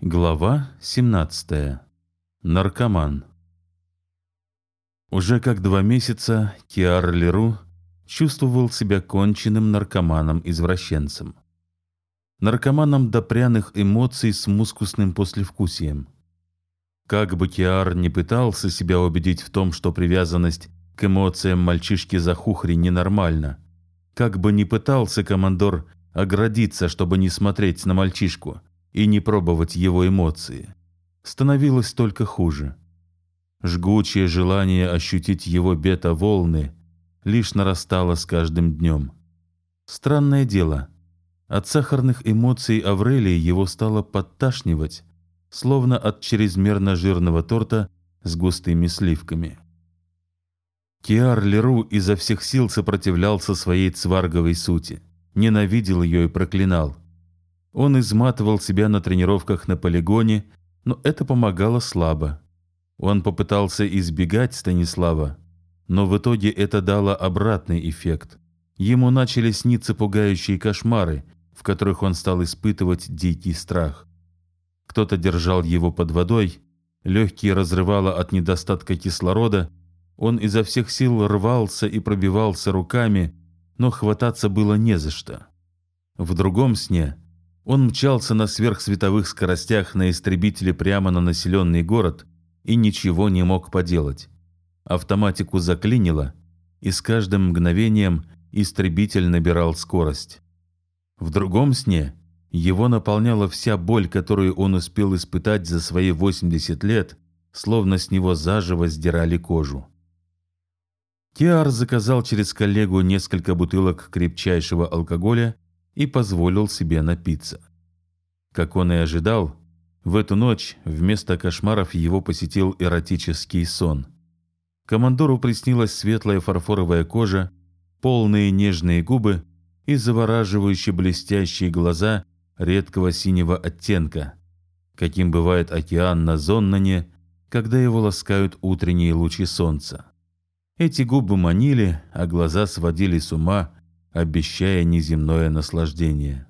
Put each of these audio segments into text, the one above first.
Глава 17. Наркоман. Уже как два месяца Киар Леру чувствовал себя конченным наркоманом-извращенцем. Наркоманом до пряных эмоций с мускусным послевкусием. Как бы Киар не пытался себя убедить в том, что привязанность к эмоциям мальчишки за хухри ненормальна, как бы не пытался командор оградиться, чтобы не смотреть на мальчишку – и не пробовать его эмоции. Становилось только хуже. Жгучее желание ощутить его бета-волны лишь нарастало с каждым днем. Странное дело, от сахарных эмоций Аврелии его стало подташнивать, словно от чрезмерно жирного торта с густыми сливками. Киар Леру изо всех сил сопротивлялся своей цварговой сути, ненавидел ее и проклинал – он изматывал себя на тренировках на полигоне, но это помогало слабо. Он попытался избегать Станислава, но в итоге это дало обратный эффект. Ему начали сниться пугающие кошмары, в которых он стал испытывать дикий страх. Кто-то держал его под водой, легкие разрывало от недостатка кислорода, он изо всех сил рвался и пробивался руками, но хвататься было не за что. В другом сне он мчался на сверхсветовых скоростях на истребителе прямо на населенный город и ничего не мог поделать. Автоматику заклинило, и с каждым мгновением истребитель набирал скорость. В другом сне его наполняла вся боль, которую он успел испытать за свои 80 лет, словно с него заживо сдирали кожу. Киар заказал через коллегу несколько бутылок крепчайшего алкоголя и позволил себе напиться. Как он и ожидал, в эту ночь вместо кошмаров его посетил эротический сон. Командору приснилась светлая фарфоровая кожа, полные нежные губы и завораживающие блестящие глаза редкого синего оттенка, каким бывает океан на Зоннане, когда его ласкают утренние лучи солнца. Эти губы манили, а глаза сводили с ума, обещая неземное наслаждение.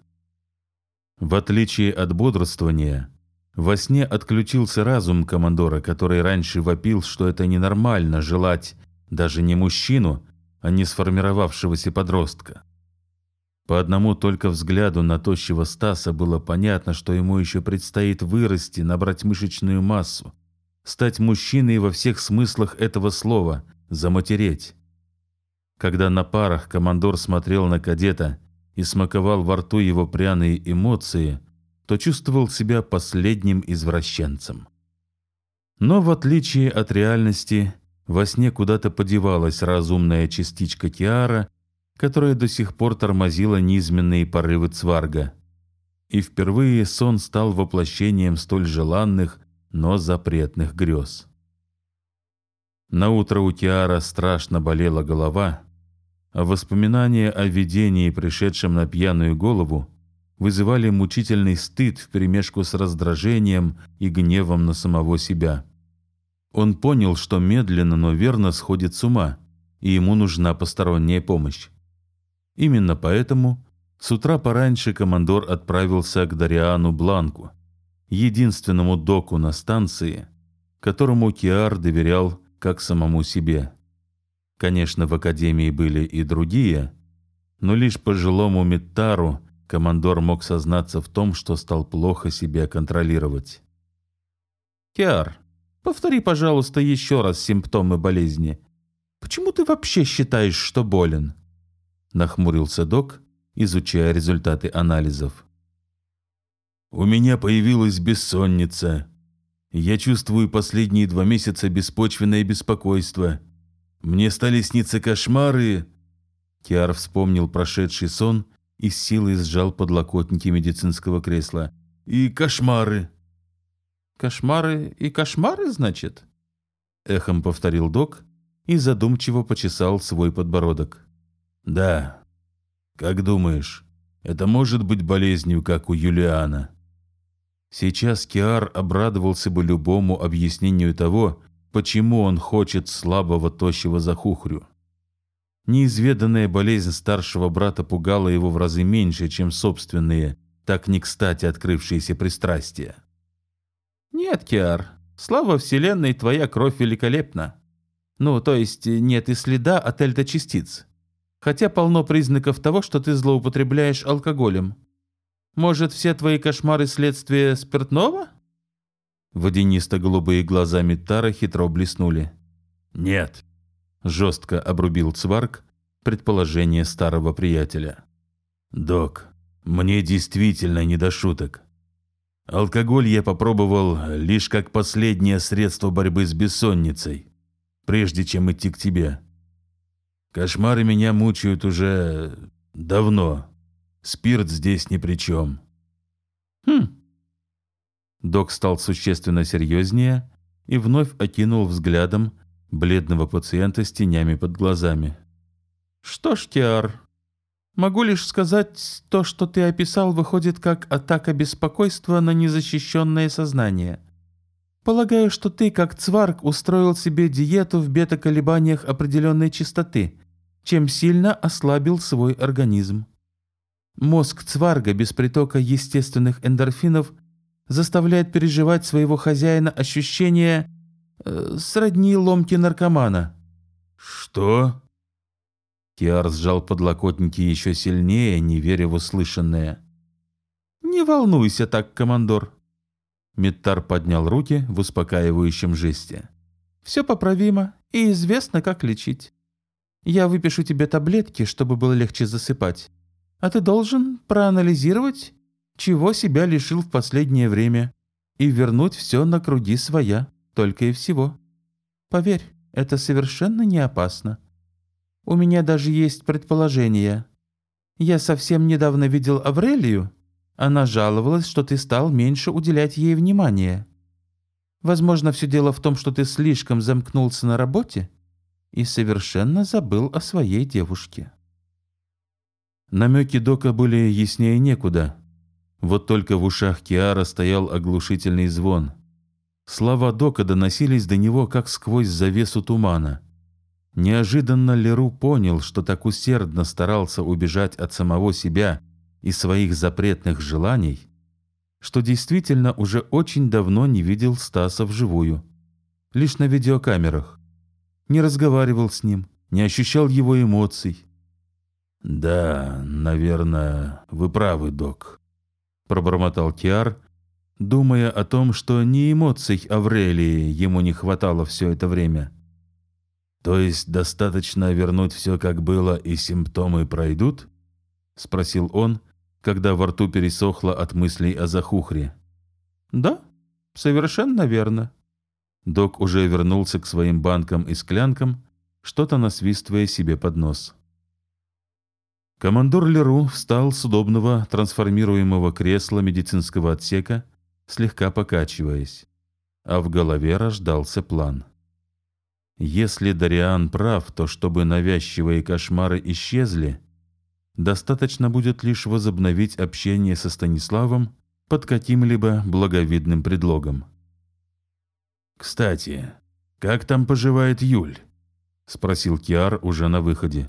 В отличие от бодрствования, во сне отключился разум командора, который раньше вопил, что это ненормально желать даже не мужчину, а не сформировавшегося подростка. По одному только взгляду на тощего Стаса было понятно, что ему еще предстоит вырасти, набрать мышечную массу, стать мужчиной во всех смыслах этого слова, заматереть. Когда на парах командор смотрел на кадета и смаковал во рту его пряные эмоции, то чувствовал себя последним извращенцем. Но в отличие от реальности, во сне куда-то подевалась разумная частичка Киара, которая до сих пор тормозила низменные порывы Цварга. И впервые сон стал воплощением столь желанных, но запретных грез. На утро у Киара страшно болела голова, воспоминания о видении, пришедшем на пьяную голову, вызывали мучительный стыд вперемешку с раздражением и гневом на самого себя. Он понял, что медленно, но верно сходит с ума, и ему нужна посторонняя помощь. Именно поэтому с утра пораньше командор отправился к Дариану Бланку, единственному доку на станции, которому Киар доверял как самому себе. Конечно, в академии были и другие, но лишь пожилому Миттару командор мог сознаться в том, что стал плохо себя контролировать. «Киар, повтори, пожалуйста, еще раз симптомы болезни. Почему ты вообще считаешь, что болен?» Нахмурился док, изучая результаты анализов. «У меня появилась бессонница. Я чувствую последние два месяца беспочвенное беспокойство», мне стали сниться кошмары. Киар вспомнил прошедший сон и с силой сжал подлокотники медицинского кресла. И кошмары. Кошмары и кошмары, значит? Эхом повторил док и задумчиво почесал свой подбородок. Да. Как думаешь, это может быть болезнью, как у Юлиана? Сейчас Киар обрадовался бы любому объяснению того, почему он хочет слабого тощего захухрю. Неизведанная болезнь старшего брата пугала его в разы меньше, чем собственные, так не кстати открывшиеся пристрастия. Нет, Киар, слава Вселенной, твоя кровь великолепна. Ну, то есть нет и следа от эльта-частиц. Хотя полно признаков того, что ты злоупотребляешь алкоголем. Может, все твои кошмары следствие спиртного?» Водянисто-голубые глаза Миттара хитро блеснули. «Нет», — жестко обрубил Цварк предположение старого приятеля. «Док, мне действительно не до шуток. Алкоголь я попробовал лишь как последнее средство борьбы с бессонницей, прежде чем идти к тебе. Кошмары меня мучают уже давно. Спирт здесь ни при чем». «Хм». Док стал существенно серьезнее и вновь окинул взглядом бледного пациента с тенями под глазами. «Что ж, Киар, могу лишь сказать, то, что ты описал, выходит как атака беспокойства на незащищенное сознание. Полагаю, что ты, как цварк, устроил себе диету в бета-колебаниях определенной частоты, чем сильно ослабил свой организм. Мозг цварга без притока естественных эндорфинов заставляет переживать своего хозяина ощущение э, сродни ломки наркомана. «Что?» Киар сжал подлокотники еще сильнее, не веря в услышанное. «Не волнуйся так, командор!» Миттар поднял руки в успокаивающем жесте. «Все поправимо и известно, как лечить. Я выпишу тебе таблетки, чтобы было легче засыпать. А ты должен проанализировать, чего себя лишил в последнее время, и вернуть все на круги своя, только и всего. Поверь, это совершенно не опасно. У меня даже есть предположение. Я совсем недавно видел Аврелию. Она жаловалась, что ты стал меньше уделять ей внимания. Возможно, все дело в том, что ты слишком замкнулся на работе и совершенно забыл о своей девушке. Намеки Дока были яснее некуда. Вот только в ушах Киара стоял оглушительный звон. Слова Дока доносились до него, как сквозь завесу тумана – Неожиданно Леру понял, что так усердно старался убежать от самого себя и своих запретных желаний, что действительно уже очень давно не видел Стаса вживую, лишь на видеокамерах, не разговаривал с ним, не ощущал его эмоций. «Да, наверное, вы правы, док», — пробормотал Киар, думая о том, что ни эмоций Аврелии ему не хватало все это время — «То есть достаточно вернуть все как было, и симптомы пройдут?» — спросил он, когда во рту пересохло от мыслей о Захухре. «Да, совершенно верно». Док уже вернулся к своим банкам и склянкам, что-то насвистывая себе под нос. Командор Леру встал с удобного трансформируемого кресла медицинского отсека, слегка покачиваясь, а в голове рождался план. Если Дариан прав, то чтобы навязчивые кошмары исчезли, достаточно будет лишь возобновить общение со Станиславом под каким-либо благовидным предлогом. «Кстати, как там поживает Юль?» — спросил Киар уже на выходе.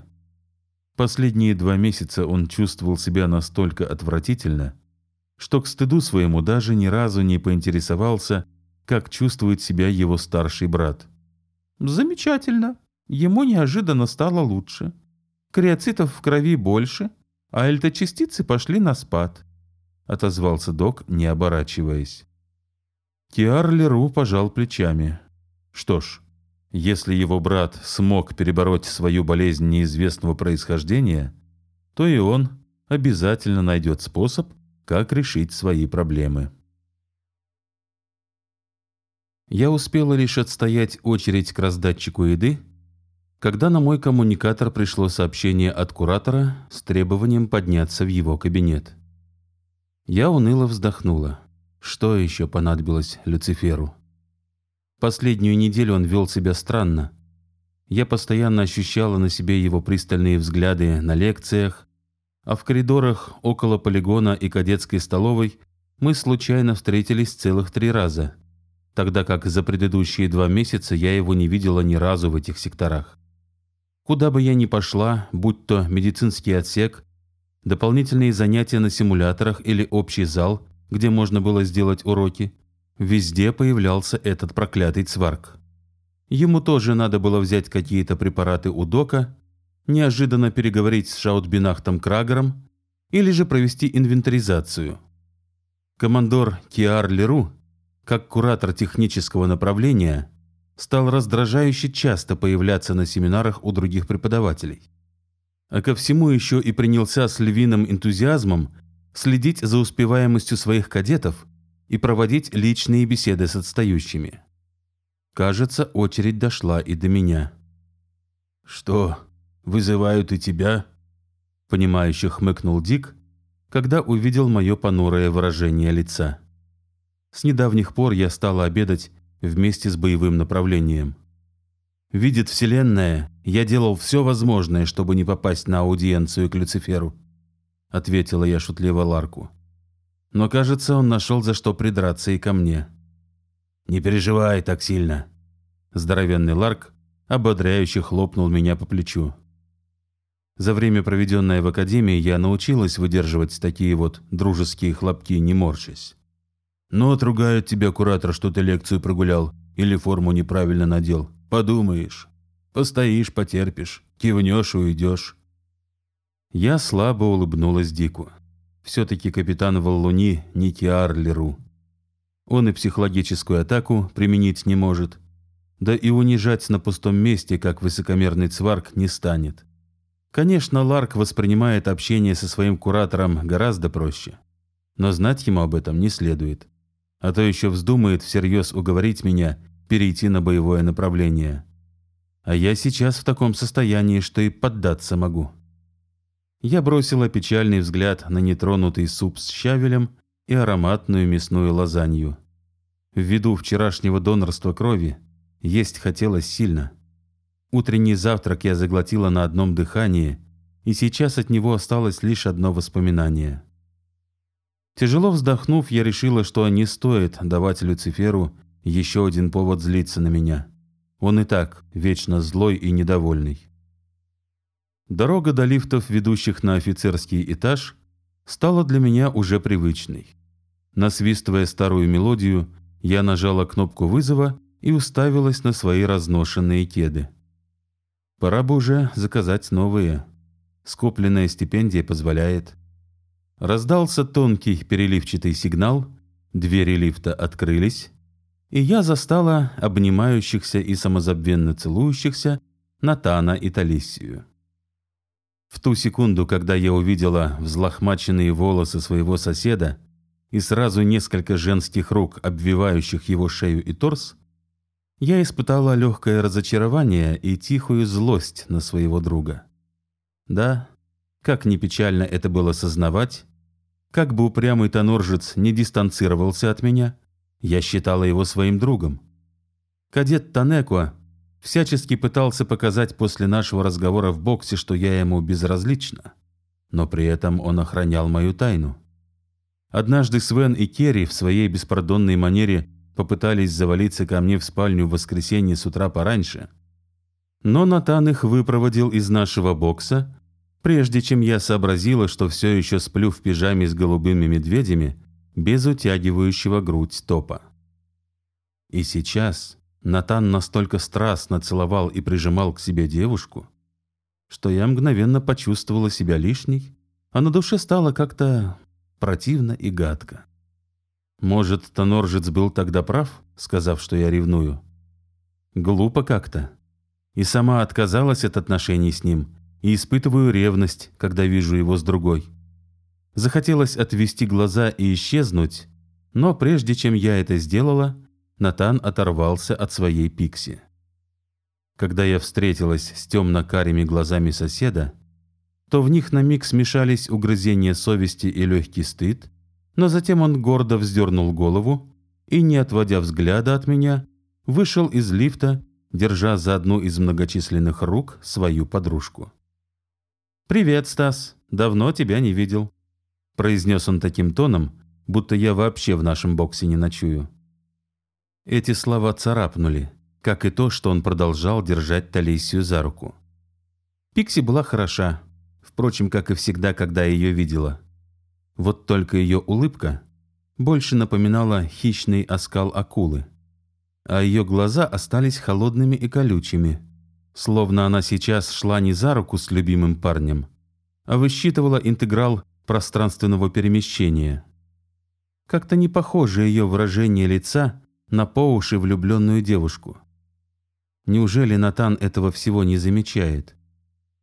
Последние два месяца он чувствовал себя настолько отвратительно, что к стыду своему даже ни разу не поинтересовался, как чувствует себя его старший брат. Замечательно. Ему неожиданно стало лучше. Криоцитов в крови больше, а эльточастицы пошли на спад. Отозвался док, не оборачиваясь. Киар Леру пожал плечами. Что ж, если его брат смог перебороть свою болезнь неизвестного происхождения, то и он обязательно найдет способ, как решить свои проблемы. Я успела лишь отстоять очередь к раздатчику еды, когда на мой коммуникатор пришло сообщение от куратора с требованием подняться в его кабинет. Я уныло вздохнула. Что еще понадобилось Люциферу? Последнюю неделю он вел себя странно. Я постоянно ощущала на себе его пристальные взгляды на лекциях, а в коридорах около полигона и кадетской столовой мы случайно встретились целых три раза – тогда как за предыдущие два месяца я его не видела ни разу в этих секторах. Куда бы я ни пошла, будь то медицинский отсек, дополнительные занятия на симуляторах или общий зал, где можно было сделать уроки, Везде появлялся этот проклятый цварк. Ему тоже надо было взять какие-то препараты у Дока, неожиданно переговорить с Шаутбинахтом Крагером или же провести инвентаризацию. Командор Киар Леру, как куратор технического направления, стал раздражающе часто появляться на семинарах у других преподавателей. А ко всему еще и принялся с львиным энтузиазмом следить за успеваемостью своих кадетов и проводить личные беседы с отстающими. Кажется, очередь дошла и до меня. «Что, вызывают и тебя?» Понимающе хмыкнул Дик, когда увидел мое понурое выражение лица. С недавних пор я стала обедать вместе с боевым направлением. Видит Вселенная, я делал все возможное, чтобы не попасть на аудиенцию к Люциферу, ответила я шутливо Ларку. Но, кажется, он нашел за что придраться и ко мне. «Не переживай так сильно». Здоровенный Ларк ободряюще хлопнул меня по плечу. За время, проведенное в академии, я научилась выдерживать такие вот дружеские хлопки, не морщась. «Ну, отругает тебя куратор, что ты лекцию прогулял или форму неправильно надел. Подумаешь. Постоишь, потерпишь, кивнешь и уйдешь». Я слабо улыбнулась Дику. Все-таки капитан Валлуни не Киарлеру. Он и психологическую атаку применить не может, да и унижать на пустом месте, как высокомерный цварк, не станет. Конечно, Ларк воспринимает общение со своим куратором гораздо проще, но знать ему об этом не следует, а то еще вздумает всерьез уговорить меня перейти на боевое направление. А я сейчас в таком состоянии, что и поддаться могу. Я бросила печальный взгляд на нетронутый суп с щавелем и ароматную мясную лазанью. Ввиду вчерашнего донорства крови есть хотелось сильно. Утренний завтрак я заглотила на одном дыхании, и сейчас от него осталось лишь одно воспоминание. Тяжело вздохнув, я решила, что не стоит давать Люциферу еще один повод злиться на меня. Он и так вечно злой и недовольный. Дорога до лифтов, ведущих на офицерский этаж, стала для меня уже привычной. Насвистывая старую мелодию, я нажала кнопку вызова и уставилась на свои разношенные кеды. Пора бы уже заказать новые. Скопленная стипендия позволяет. Раздался тонкий переливчатый сигнал, двери лифта открылись, и я застала обнимающихся и самозабвенно целующихся Натана и Талисию. В ту секунду, когда я увидела взлохмаченные волосы своего соседа, и сразу несколько женских рук, обвивающих его шею и торс, я испытала легкое разочарование и тихую злость на своего друга. Да, как ни печально это было сознавать, как бы упрямый тоноржец не дистанцировался от меня, я считала его своим другом. Кадет Танеко всячески пытался показать после нашего разговора в боксе, что я ему безразлична, но при этом он охранял мою тайну. Однажды Свен и Керри в своей беспардонной манере попытались завалиться ко мне в спальню в воскресенье с утра пораньше. Но Натан их выпроводил из нашего бокса, прежде чем я сообразила, что все еще сплю в пижаме с голубыми медведями без утягивающего грудь топа. И сейчас Натан настолько страстно целовал и прижимал к себе девушку, что я мгновенно почувствовала себя лишней, а на душе стало как-то противно и гадко. Может, Тоноржец был тогда прав, сказав, что я ревную? Глупо как-то. И сама отказалась от отношений с ним, и испытываю ревность, когда вижу его с другой. Захотелось отвести глаза и исчезнуть, но прежде чем я это сделала, Натан оторвался от своей пикси. Когда я встретилась с темно-карими глазами соседа, то в них на миг смешались угрызения совести и легкий стыд, но затем он гордо вздернул голову и, не отводя взгляда от меня, вышел из лифта, держа за одну из многочисленных рук свою подружку. «Привет, Стас. Давно тебя не видел», – произнес он таким тоном, будто я вообще в нашем боксе не ночую. Эти слова царапнули, как и то, что он продолжал держать Талисию за руку. Пикси была хороша, впрочем, как и всегда, когда ее видела. Вот только ее улыбка больше напоминала хищный оскал акулы, а ее глаза остались холодными и колючими, словно она сейчас шла не за руку с любимым парнем, а высчитывала интеграл пространственного перемещения. Как-то не похоже ее выражение лица на по уши влюбленную девушку. Неужели Натан этого всего не замечает?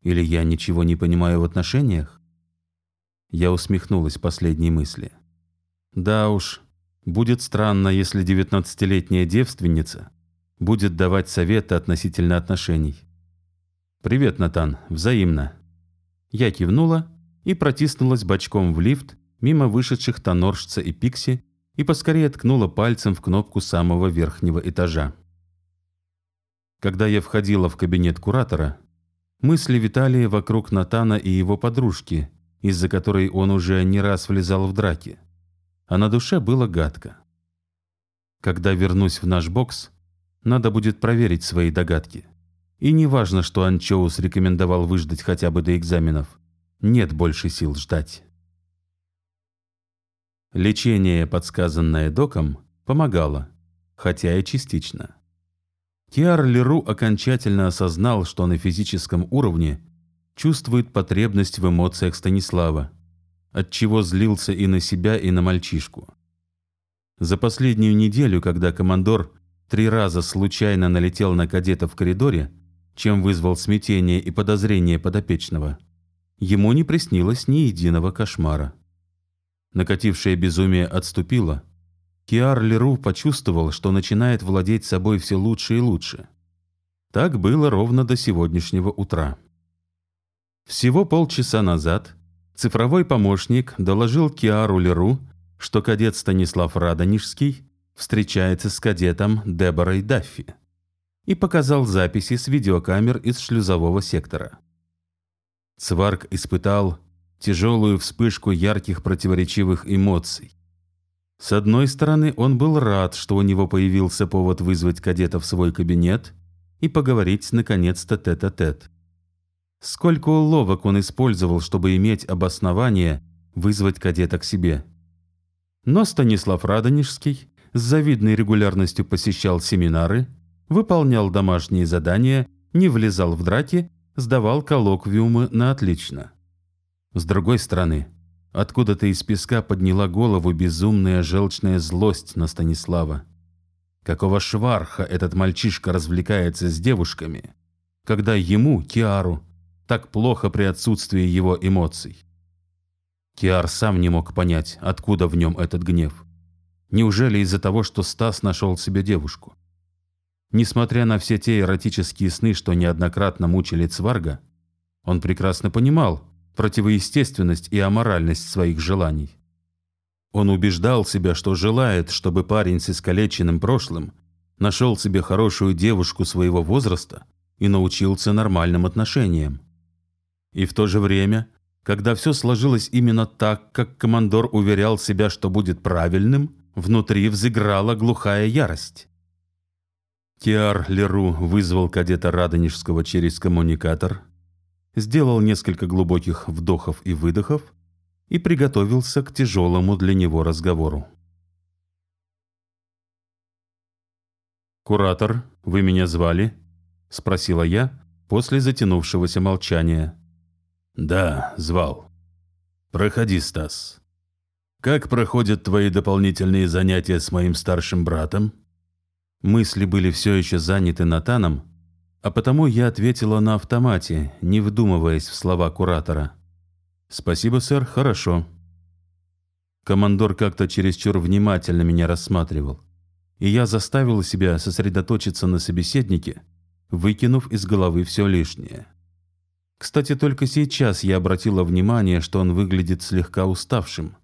Или я ничего не понимаю в отношениях? Я усмехнулась последней мысли. Да уж, будет странно, если девятнадцатилетняя девственница будет давать советы относительно отношений. «Привет, Натан, взаимно». Я кивнула и протиснулась бочком в лифт мимо вышедших тоноржца и пикси и поскорее ткнула пальцем в кнопку самого верхнего этажа. Когда я входила в кабинет куратора, мысли витали вокруг Натана и его подружки, из-за которой он уже не раз влезал в драки. А на душе было гадко. Когда вернусь в наш бокс, надо будет проверить свои догадки. И не важно, что Анчоус рекомендовал выждать хотя бы до экзаменов. Нет больше сил ждать. Лечение, подсказанное доком, помогало, хотя и частично. Киар Леру окончательно осознал, что на физическом уровне чувствует потребность в эмоциях Станислава, отчего злился и на себя, и на мальчишку. За последнюю неделю, когда командор три раза случайно налетел на кадета в коридоре, чем вызвал смятение и подозрение подопечного, ему не приснилось ни единого кошмара. Накатившее безумие отступило, Киар Леру почувствовал, что начинает владеть собой все лучше и лучше. Так было ровно до сегодняшнего утра. Всего полчаса назад цифровой помощник доложил Киару Леру, что кадет Станислав Радонежский встречается с кадетом Деборой Даффи и показал записи с видеокамер из шлюзового сектора. Цварк испытал тяжелую вспышку ярких противоречивых эмоций. С одной стороны, он был рад, что у него появился повод вызвать кадета в свой кабинет и поговорить наконец-то тет-а-тет. Сколько уловок он использовал, чтобы иметь обоснование вызвать кадета к себе. Но Станислав Радонежский с завидной регулярностью посещал семинары, выполнял домашние задания, не влезал в драки, сдавал коллоквиумы на отлично. С другой стороны, Откуда-то из песка подняла голову безумная желчная злость на Станислава. Какого шварха этот мальчишка развлекается с девушками, когда ему, Киару, так плохо при отсутствии его эмоций? Киар сам не мог понять, откуда в нем этот гнев. Неужели из-за того, что Стас нашел себе девушку? Несмотря на все те эротические сны, что неоднократно мучили Цварга, он прекрасно понимал, противоестественность и аморальность своих желаний. Он убеждал себя, что желает, чтобы парень с искалеченным прошлым нашел себе хорошую девушку своего возраста и научился нормальным отношениям. И в то же время, когда все сложилось именно так, как командор уверял себя, что будет правильным, внутри взыграла глухая ярость. Киар Леру вызвал кадета Радонежского через коммуникатор сделал несколько глубоких вдохов и выдохов и приготовился к тяжелому для него разговору. «Куратор, вы меня звали?» — спросила я после затянувшегося молчания. «Да, звал. Проходи, Стас. Как проходят твои дополнительные занятия с моим старшим братом?» Мысли были все еще заняты Натаном, а потому я ответила на автомате, не вдумываясь в слова куратора. «Спасибо, сэр, хорошо». Командор как-то чересчур внимательно меня рассматривал, и я заставила себя сосредоточиться на собеседнике, выкинув из головы все лишнее. Кстати, только сейчас я обратила внимание, что он выглядит слегка уставшим.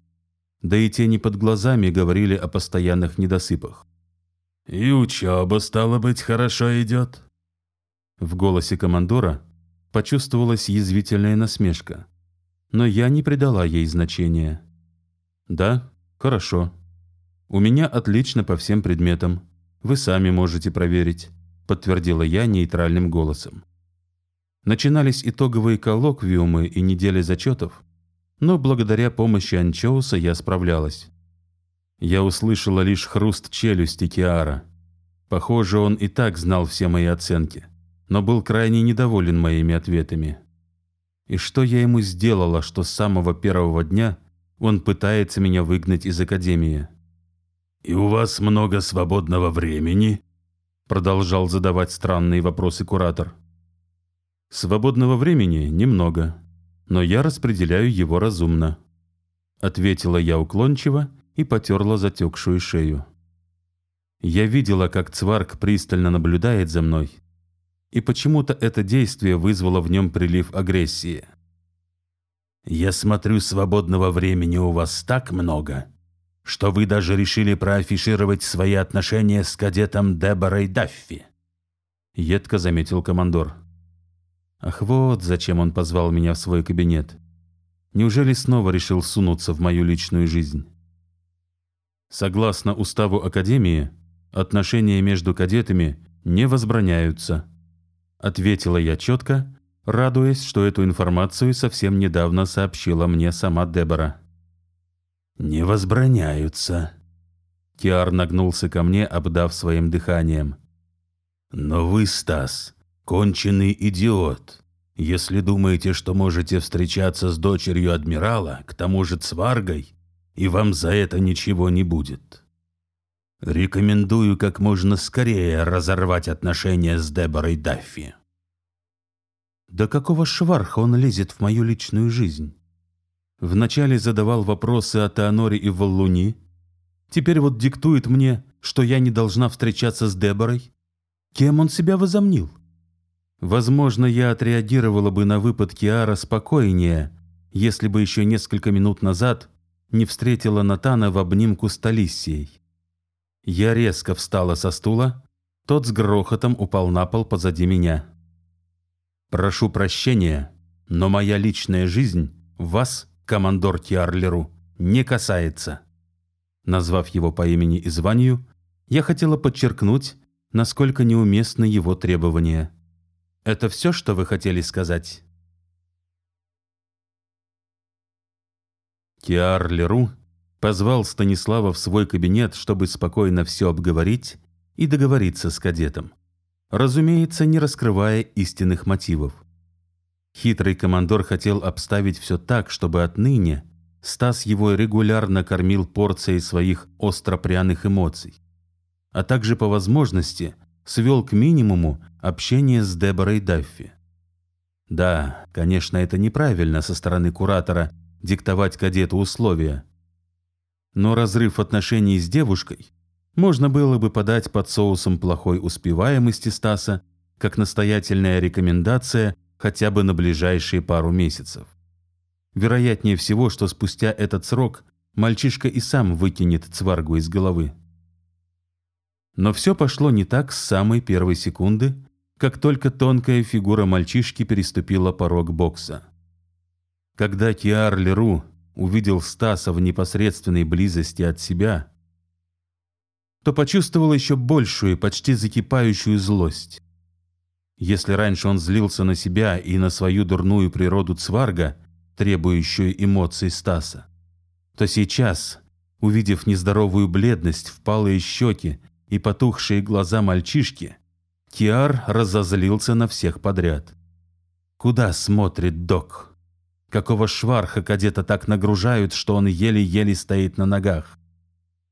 Да и тени под глазами говорили о постоянных недосыпах. «И учеба, стало быть, хорошо идет?» В голосе командора почувствовалась язвительная насмешка, но я не придала ей значения. «Да, хорошо. У меня отлично по всем предметам. Вы сами можете проверить», — подтвердила я нейтральным голосом. Начинались итоговые коллоквиумы и недели зачетов, но благодаря помощи Анчоуса я справлялась. Я услышала лишь хруст челюсти Киара. Похоже, он и так знал все мои оценки, но был крайне недоволен моими ответами. И что я ему сделала, что с самого первого дня он пытается меня выгнать из академии? «И у вас много свободного времени?» Продолжал задавать странные вопросы куратор. «Свободного времени немного, но я распределяю его разумно», ответила я уклончиво и потерла затекшую шею. Я видела, как Цварк пристально наблюдает за мной, и почему-то это действие вызвало в нем прилив агрессии. «Я смотрю, свободного времени у вас так много, что вы даже решили проафишировать свои отношения с кадетом Деборой Даффи», — едко заметил командор. Ах, вот зачем он позвал меня в свой кабинет. Неужели снова решил сунуться в мою личную жизнь? Согласно уставу Академии, отношения между кадетами не возбраняются. Ответила я четко, радуясь, что эту информацию совсем недавно сообщила мне сама Дебора. «Не возбраняются». Киар нагнулся ко мне, обдав своим дыханием. «Но вы, Стас, конченый идиот, если думаете, что можете встречаться с дочерью адмирала, к тому же Цваргой, и вам за это ничего не будет. Рекомендую как можно скорее разорвать отношения с Деборой Даффи. Да какого шварха он лезет в мою личную жизнь? Вначале задавал вопросы о Теоноре и Валлуни, теперь вот диктует мне, что я не должна встречаться с Деборой. Кем он себя возомнил? Возможно, я отреагировала бы на выпад Киара спокойнее, если бы еще несколько минут назад не встретила Натана в обнимку с Талиссией. Я резко встала со стула, тот с грохотом упал на пол позади меня. «Прошу прощения, но моя личная жизнь вас, командор Тиарлеру, не касается». Назвав его по имени и званию, я хотела подчеркнуть, насколько неуместны его требования. «Это все, что вы хотели сказать?» Киар Леру позвал Станислава в свой кабинет, чтобы спокойно все обговорить и договориться с кадетом. Разумеется, не раскрывая истинных мотивов. Хитрый командор хотел обставить все так, чтобы отныне Стас его регулярно кормил порцией своих остро-пряных эмоций, а также по возможности свел к минимуму общение с Деборой Даффи. Да, конечно, это неправильно со стороны куратора диктовать кадету условия, но разрыв отношений с девушкой можно было бы подать под соусом плохой успеваемости Стаса как настоятельная рекомендация хотя бы на ближайшие пару месяцев. Вероятнее всего, что спустя этот срок мальчишка и сам выкинет цваргу из головы. Но все пошло не так с самой первой секунды, как только тонкая фигура мальчишки переступила порог бокса. Когда Киар Леру увидел Стаса в непосредственной близости от себя, то почувствовал еще большую, почти закипающую злость. Если раньше он злился на себя и на свою дурную природу Цварга, требующую эмоций Стаса, то сейчас, увидев нездоровую бледность, впалые щеки и потухшие глаза мальчишки, Киар разозлился на всех подряд. «Куда смотрит док?» Какого шварха кадета так нагружают, что он еле-еле стоит на ногах?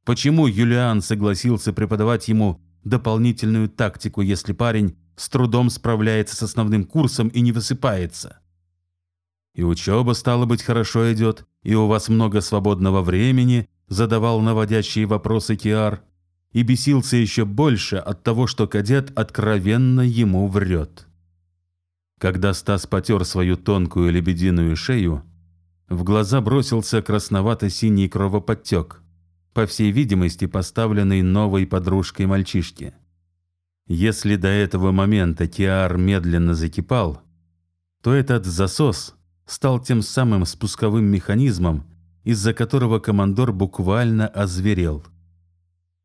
Почему Юлиан согласился преподавать ему дополнительную тактику, если парень с трудом справляется с основным курсом и не высыпается? И учеба, стало быть, хорошо идет, и у вас много свободного времени, задавал наводящие вопросы Киар, и бесился еще больше от того, что кадет откровенно ему врет. Когда Стас потер свою тонкую лебединую шею, в глаза бросился красновато-синий кровоподтек, по всей видимости поставленный новой подружкой мальчишки. Если до этого момента Киар медленно закипал, то этот засос стал тем самым спусковым механизмом, из-за которого командор буквально озверел.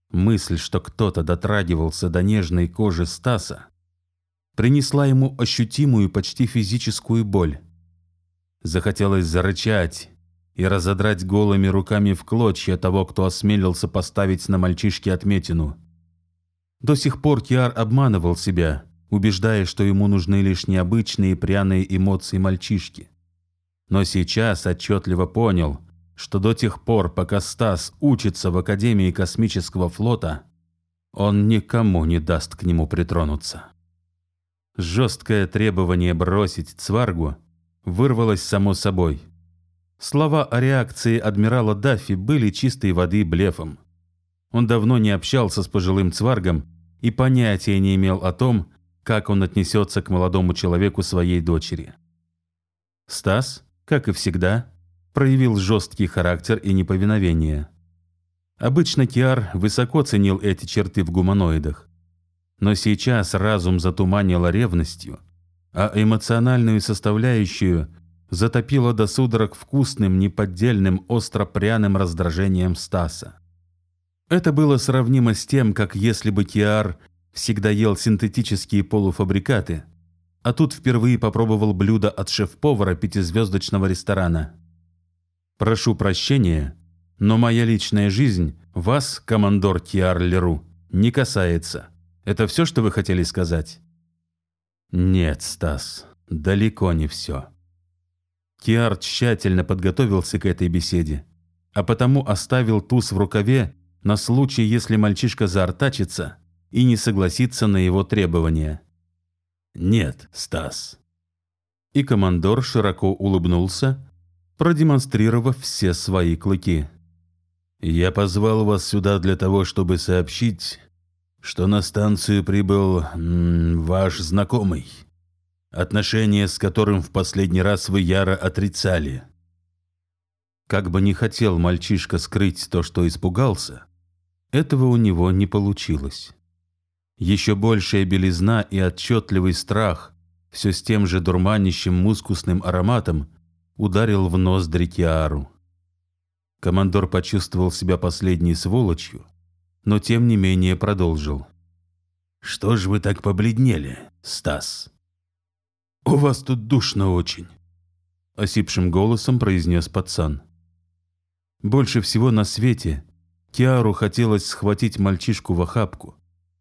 Мысль, что кто-то дотрагивался до нежной кожи Стаса, принесла ему ощутимую, почти физическую боль. Захотелось зарычать и разодрать голыми руками в клочья того, кто осмелился поставить на мальчишке отметину. До сих пор Киар обманывал себя, убеждая, что ему нужны лишь необычные пряные эмоции мальчишки. Но сейчас отчетливо понял, что до тех пор, пока Стас учится в Академии космического флота, он никому не даст к нему притронуться. Жесткое требование бросить Цваргу вырвалось само собой. Слова о реакции адмирала Даффи были чистой воды блефом. Он давно не общался с пожилым Цваргом и понятия не имел о том, как он отнесется к молодому человеку своей дочери. Стас, как и всегда, проявил жесткий характер и неповиновение. Обычно Киар высоко ценил эти черты в гуманоидах. Но сейчас разум затуманило ревностью, а эмоциональную составляющую затопило до судорог вкусным, неподдельным, остро-пряным раздражением Стаса. Это было сравнимо с тем, как если бы Киар всегда ел синтетические полуфабрикаты, а тут впервые попробовал блюдо от шеф-повара пятизвездочного ресторана. Прошу прощения, но моя личная жизнь вас, командор Киар Леру, не касается. Это все, что вы хотели сказать? Нет, Стас, далеко не все. Киар тщательно подготовился к этой беседе, а потому оставил туз в рукаве на случай, если мальчишка заортачится и не согласится на его требования. «Нет, Стас». И командор широко улыбнулся, продемонстрировав все свои клыки. «Я позвал вас сюда для того, чтобы сообщить, что на станцию прибыл ваш знакомый, отношения с которым в последний раз вы яро отрицали». Как бы не хотел мальчишка скрыть то, что испугался, этого у него не получилось. Еще большая белизна и отчетливый страх, все с тем же дурманящим мускусным ароматом, ударил в нос Дрикиару. Командор почувствовал себя последней сволочью, но тем не менее продолжил. «Что ж вы так побледнели, Стас?» «У вас тут душно очень», — осипшим голосом произнес пацан. Больше всего на свете Киару хотелось схватить мальчишку в охапку,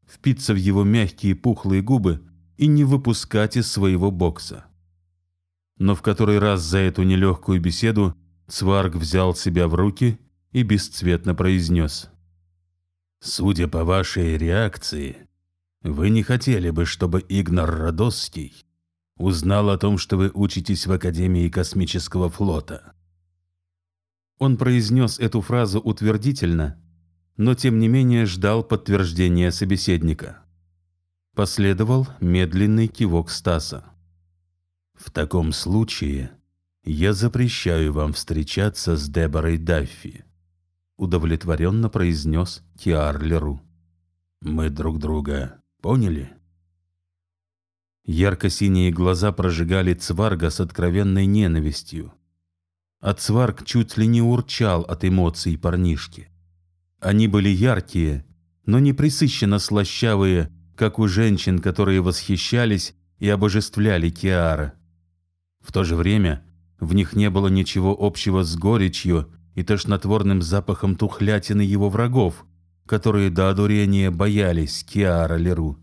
впиться в его мягкие пухлые губы и не выпускать из своего бокса но в который раз за эту нелегкую беседу Цварг взял себя в руки и бесцветно произнес. «Судя по вашей реакции, вы не хотели бы, чтобы Игнар Радосский узнал о том, что вы учитесь в Академии космического флота». Он произнес эту фразу утвердительно, но тем не менее ждал подтверждения собеседника. Последовал медленный кивок Стаса. В таком случае я запрещаю вам встречаться с Деборой Даффи, удовлетворенно произнес Киар Леру. Мы друг друга поняли? Ярко-синие глаза прожигали Цварга с откровенной ненавистью. А Цварг чуть ли не урчал от эмоций парнишки. Они были яркие, но не присыщенно слащавые, как у женщин, которые восхищались и обожествляли Киара. В то же время в них не было ничего общего с горечью и тошнотворным запахом тухлятины его врагов, которые до одурения боялись Киара Леру.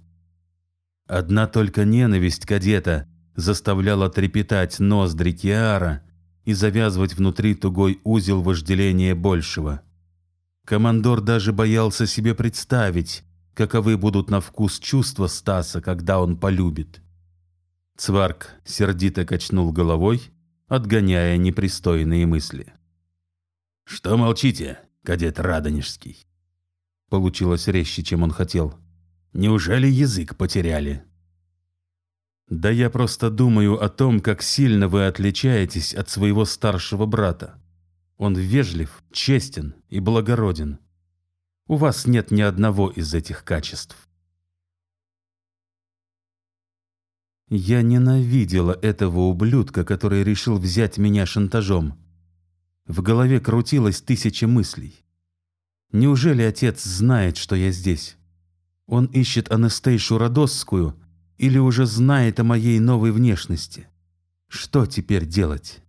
Одна только ненависть кадета заставляла трепетать ноздри Киара и завязывать внутри тугой узел вожделения большего. Командор даже боялся себе представить, каковы будут на вкус чувства Стаса, когда он полюбит. Цварк сердито качнул головой, отгоняя непристойные мысли. «Что молчите, кадет Радонежский?» Получилось резче, чем он хотел. «Неужели язык потеряли?» «Да я просто думаю о том, как сильно вы отличаетесь от своего старшего брата. Он вежлив, честен и благороден. У вас нет ни одного из этих качеств. Я ненавидела этого ублюдка, который решил взять меня шантажом. В голове крутилось тысяча мыслей. Неужели отец знает, что я здесь? Он ищет Анастейшу Родосскую или уже знает о моей новой внешности? Что теперь делать?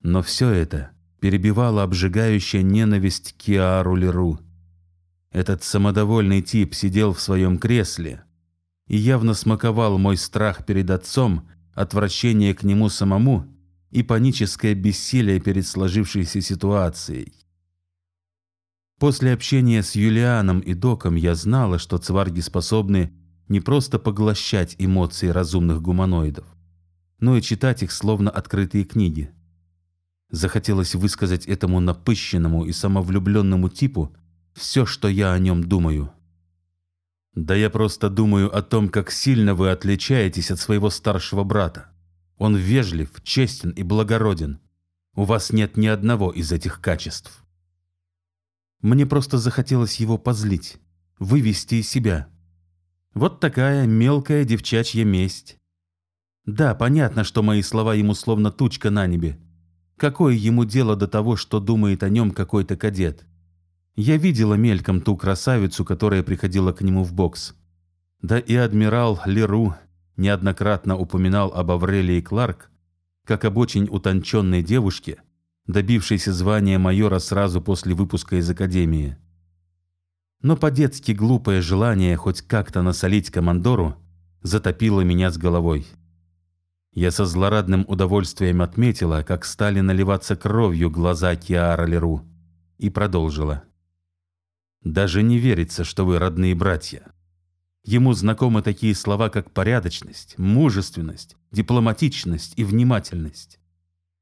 Но все это перебивала обжигающая ненависть Киару Леру. Этот самодовольный тип сидел в своем кресле и явно смаковал мой страх перед отцом, отвращение к нему самому и паническое бессилие перед сложившейся ситуацией. После общения с Юлианом и Доком я знала, что цварги способны не просто поглощать эмоции разумных гуманоидов, но и читать их словно открытые книги. Захотелось высказать этому напыщенному и самовлюбленному типу все, что я о нем думаю. Да я просто думаю о том, как сильно вы отличаетесь от своего старшего брата. Он вежлив, честен и благороден. У вас нет ни одного из этих качеств. Мне просто захотелось его позлить, вывести из себя. Вот такая мелкая девчачья месть. Да, понятно, что мои слова ему словно тучка на небе. Какое ему дело до того, что думает о нем какой-то кадет? Я видела мельком ту красавицу, которая приходила к нему в бокс. Да и адмирал Леру неоднократно упоминал об Аврелии Кларк, как об очень утонченной девушке, добившейся звания майора сразу после выпуска из академии. Но по-детски глупое желание хоть как-то насолить командору затопило меня с головой. Я со злорадным удовольствием отметила, как стали наливаться кровью глаза Киара Леру, и продолжила. «Даже не верится, что вы родные братья. Ему знакомы такие слова, как порядочность, мужественность, дипломатичность и внимательность.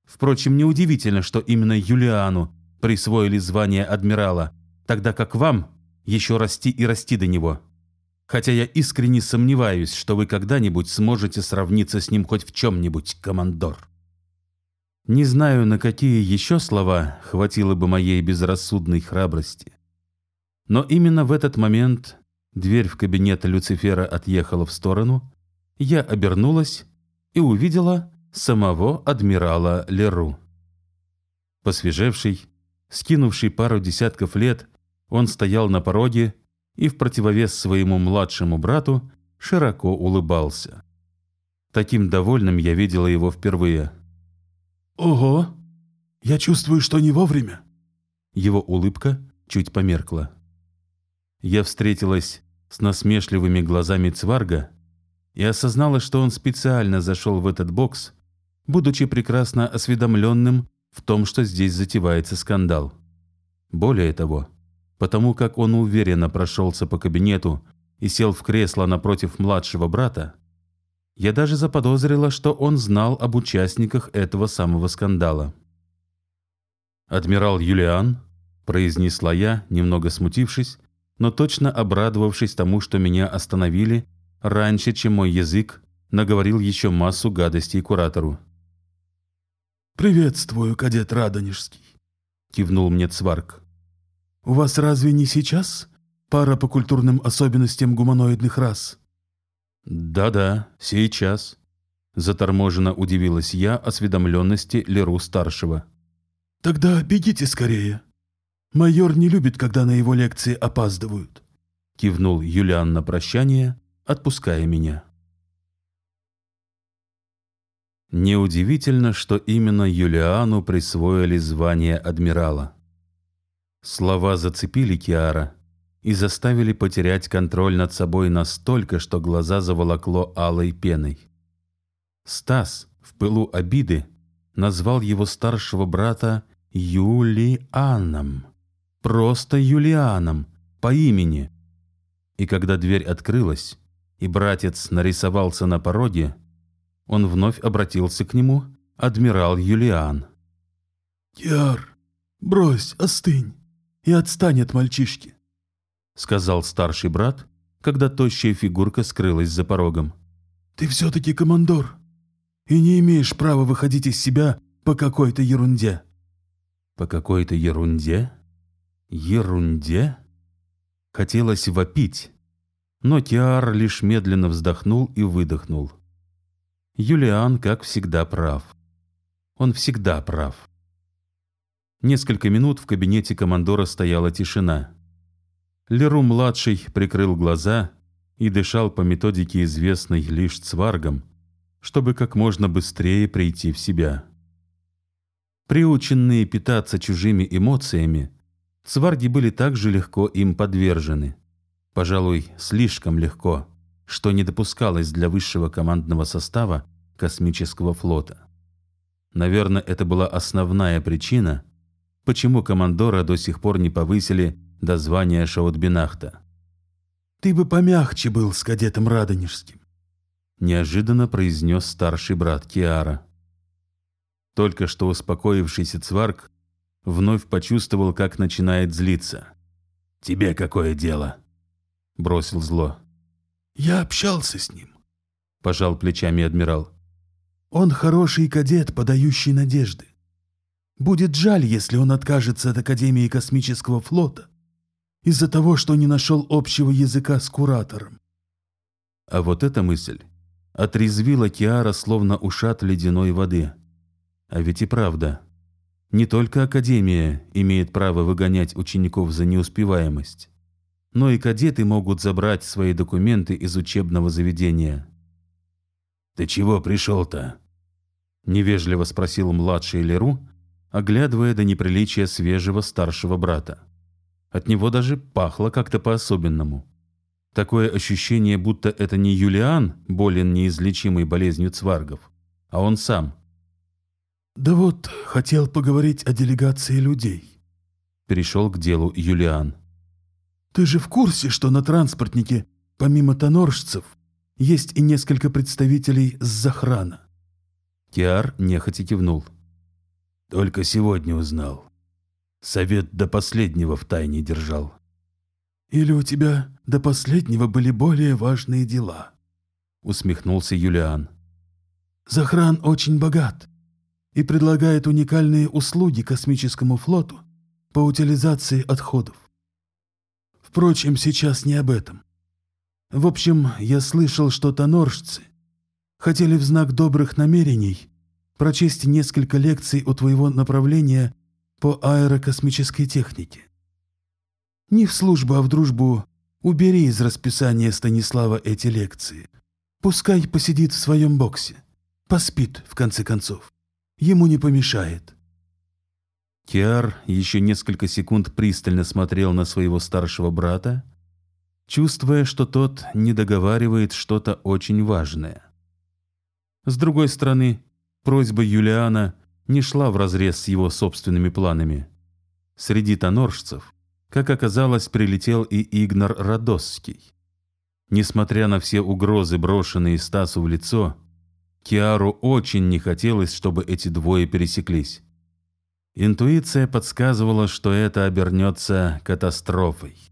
Впрочем, неудивительно, что именно Юлиану присвоили звание адмирала, тогда как вам еще расти и расти до него. Хотя я искренне сомневаюсь, что вы когда-нибудь сможете сравниться с ним хоть в чем-нибудь, командор. Не знаю, на какие еще слова хватило бы моей безрассудной храбрости. Но именно в этот момент Дверь в кабинет Люцифера отъехала в сторону, я обернулась и увидела самого адмирала Леру. Посвежевший, скинувший пару десятков лет, он стоял на пороге и в противовес своему младшему брату широко улыбался. Таким довольным я видела его впервые. «Ого! Я чувствую, что не вовремя!» Его улыбка чуть померкла я встретилась с насмешливыми глазами Цварга и осознала, что он специально зашел в этот бокс, будучи прекрасно осведомленным в том, что здесь затевается скандал. Более того, потому как он уверенно прошелся по кабинету и сел в кресло напротив младшего брата, я даже заподозрила, что он знал об участниках этого самого скандала. «Адмирал Юлиан», – произнесла я, немного смутившись, но точно обрадовавшись тому, что меня остановили, раньше, чем мой язык наговорил еще массу гадостей куратору. «Приветствую, кадет Радонежский», — кивнул мне Цварк. «У вас разве не сейчас пара по культурным особенностям гуманоидных рас?» «Да-да, сейчас», — заторможенно удивилась я осведомленности Леру-старшего. «Тогда бегите скорее», Майор не любит, когда на его лекции опаздывают. Кивнул Юлиан на прощание, отпуская меня. Неудивительно, что именно Юлиану присвоили звание адмирала. Слова зацепили Киара и заставили потерять контроль над собой настолько, что глаза заволокло алой пеной. Стас в пылу обиды назвал его старшего брата Юлианом просто Юлианом, по имени. И когда дверь открылась, и братец нарисовался на пороге, он вновь обратился к нему, адмирал Юлиан. «Яр, брось, остынь, и отстань от мальчишки», — сказал старший брат, когда тощая фигурка скрылась за порогом. «Ты все-таки командор, и не имеешь права выходить из себя по какой-то ерунде». «По какой-то ерунде?» Ерунде? Хотелось вопить, но Тиар лишь медленно вздохнул и выдохнул. Юлиан, как всегда, прав. Он всегда прав. Несколько минут в кабинете командора стояла тишина. Леру-младший прикрыл глаза и дышал по методике, известной лишь цваргам, чтобы как можно быстрее прийти в себя. Приученные питаться чужими эмоциями, цварги были также легко им подвержены. Пожалуй, слишком легко, что не допускалось для высшего командного состава космического флота. Наверное, это была основная причина, почему командора до сих пор не повысили до звания Шаутбинахта. «Ты бы помягче был с кадетом Радонежским», неожиданно произнес старший брат Киара. Только что успокоившийся Цварк вновь почувствовал, как начинает злиться. «Тебе какое дело?» – бросил зло. «Я общался с ним», – пожал плечами адмирал. «Он хороший кадет, подающий надежды. Будет жаль, если он откажется от Академии космического флота из-за того, что не нашел общего языка с куратором». А вот эта мысль отрезвила Киара, словно ушат ледяной воды. А ведь и правда. Не только Академия имеет право выгонять учеников за неуспеваемость, но и кадеты могут забрать свои документы из учебного заведения. «Ты чего пришел-то?» – невежливо спросил младший Леру, оглядывая до неприличия свежего старшего брата. От него даже пахло как-то по-особенному. Такое ощущение, будто это не Юлиан болен неизлечимой болезнью цваргов, а он сам – «Да вот, хотел поговорить о делегации людей», — перешел к делу Юлиан. «Ты же в курсе, что на транспортнике, помимо тоноржцев, есть и несколько представителей с захрана?» Киар нехотя кивнул. «Только сегодня узнал. Совет до последнего в тайне держал». «Или у тебя до последнего были более важные дела?» усмехнулся Юлиан. «Захран очень богат и предлагает уникальные услуги космическому флоту по утилизации отходов. Впрочем, сейчас не об этом. В общем, я слышал, что тоноржцы хотели в знак добрых намерений прочесть несколько лекций у твоего направления по аэрокосмической технике. Не в службу, а в дружбу убери из расписания Станислава эти лекции. Пускай посидит в своем боксе, поспит, в конце концов ему не помешает. Киар еще несколько секунд пристально смотрел на своего старшего брата, чувствуя, что тот не договаривает что-то очень важное. С другой стороны, просьба Юлиана не шла вразрез с его собственными планами. Среди тоноржцев, как оказалось, прилетел и Игнор Радосский. Несмотря на все угрозы, брошенные Стасу в лицо, Киару очень не хотелось, чтобы эти двое пересеклись. Интуиция подсказывала, что это обернется катастрофой.